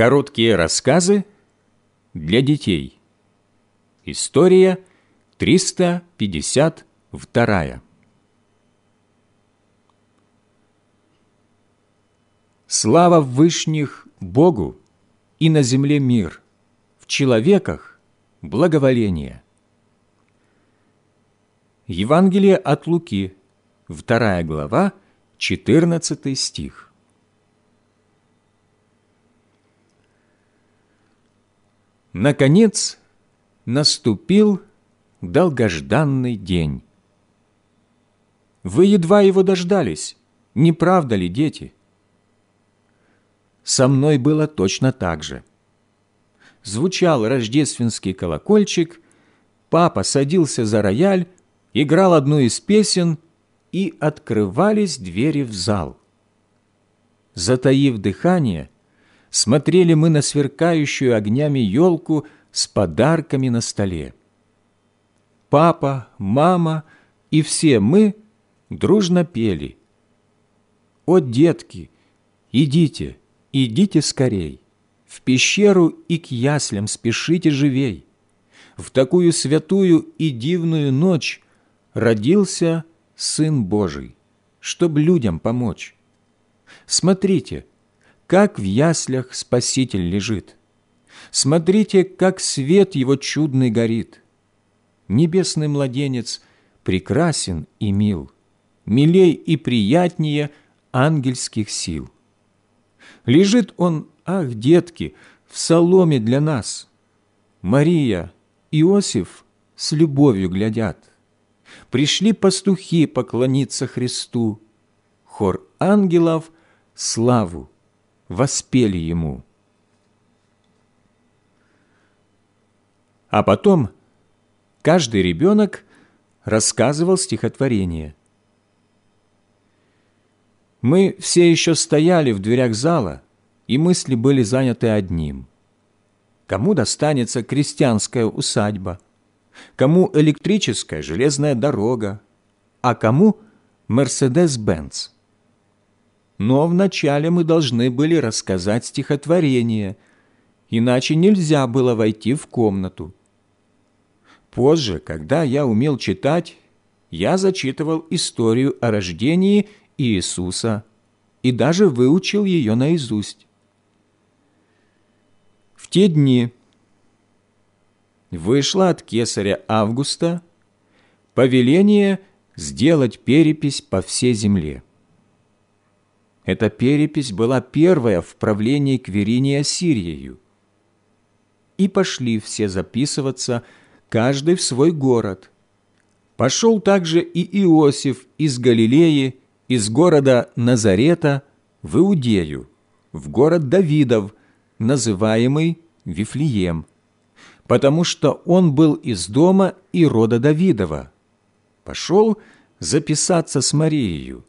Короткие рассказы для детей. История 352. Слава вышних Богу и на земле мир, в человеках благоволение. Евангелие от Луки, 2 глава, 14 стих. Наконец наступил долгожданный день. Вы едва его дождались, не правда ли, дети? Со мной было точно так же. Звучал рождественский колокольчик, папа садился за рояль, играл одну из песен, и открывались двери в зал. Затаив дыхание, смотрели мы на сверкающую огнями елку с подарками на столе. Папа, мама и все мы дружно пели. «О, детки, идите, идите скорей, в пещеру и к яслям спешите живей. В такую святую и дивную ночь родился Сын Божий, чтоб людям помочь. Смотрите, как в яслях Спаситель лежит. Смотрите, как свет его чудный горит. Небесный младенец прекрасен и мил, милей и приятнее ангельских сил. Лежит он, ах, детки, в соломе для нас. Мария, Иосиф с любовью глядят. Пришли пастухи поклониться Христу. Хор ангелов славу воспели ему. А потом каждый ребенок рассказывал стихотворение. Мы все еще стояли в дверях зала, и мысли были заняты одним. Кому достанется крестьянская усадьба, кому электрическая железная дорога, а кому Мерседес-Бенц. Но вначале мы должны были рассказать стихотворение, иначе нельзя было войти в комнату. Позже, когда я умел читать, я зачитывал историю о рождении Иисуса и даже выучил ее наизусть. В те дни вышло от кесаря Августа повеление сделать перепись по всей земле. Эта перепись была первая в правлении Кверинии Ассирией. И пошли все записываться, каждый в свой город. Пошел также и Иосиф из Галилеи, из города Назарета, в Иудею, в город Давидов, называемый Вифлеем, потому что он был из дома и рода Давидова. Пошел записаться с Марией,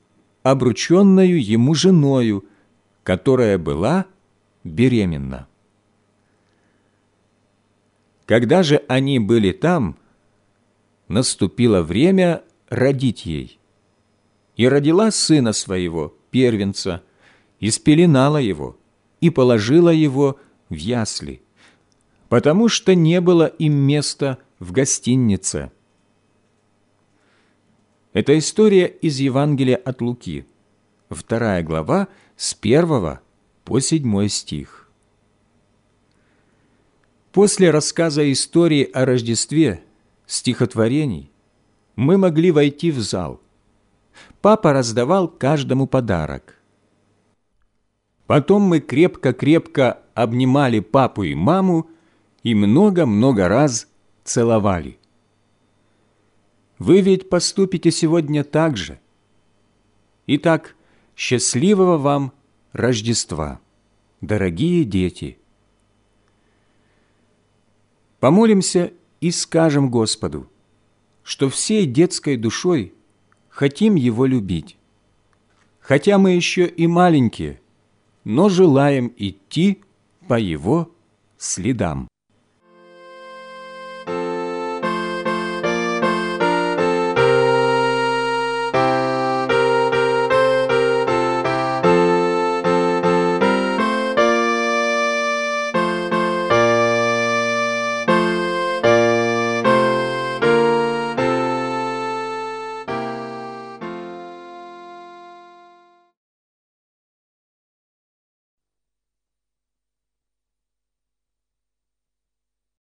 обрученную ему женою, которая была беременна. Когда же они были там, наступило время родить ей. И родила сына своего, первенца, и спеленала его, и положила его в ясли, потому что не было им места в гостинице. Это история из Евангелия от Луки, вторая глава, с первого по седьмой стих. После рассказа истории о Рождестве, стихотворений, мы могли войти в зал. Папа раздавал каждому подарок. Потом мы крепко-крепко обнимали папу и маму и много-много раз целовали. Вы ведь поступите сегодня так же. Итак, счастливого вам Рождества, дорогие дети! Помолимся и скажем Господу, что всей детской душой хотим Его любить. Хотя мы еще и маленькие, но желаем идти по Его следам.